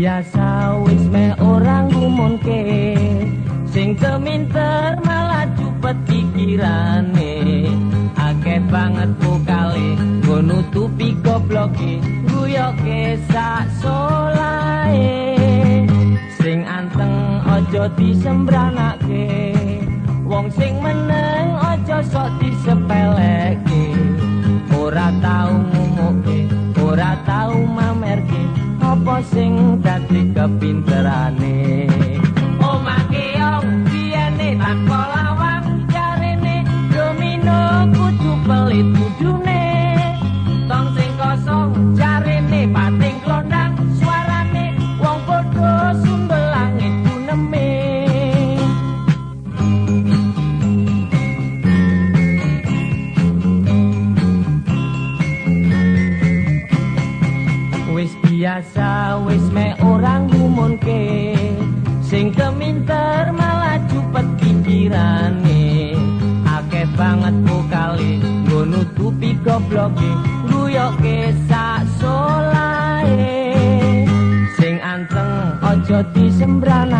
biasa wis me orang gumunke sing teminter malah cepet pikirane. Akeh banget vokale go nutupi gobloke guyoke sak solae sing anteng aja disembranake wong sing meneng aja sok disepeleke. Ora tau ngumuke ora tau apa sing dadi kepinterane? Omah keong biyene tanpa lawang jarene domino kudu pelit kudune biasa wis me orang gumunke sing keminter malah cepet pikirane akeh banget vokale nggo nutupi gobloke guyoke sak solae sing anteng aja disembranake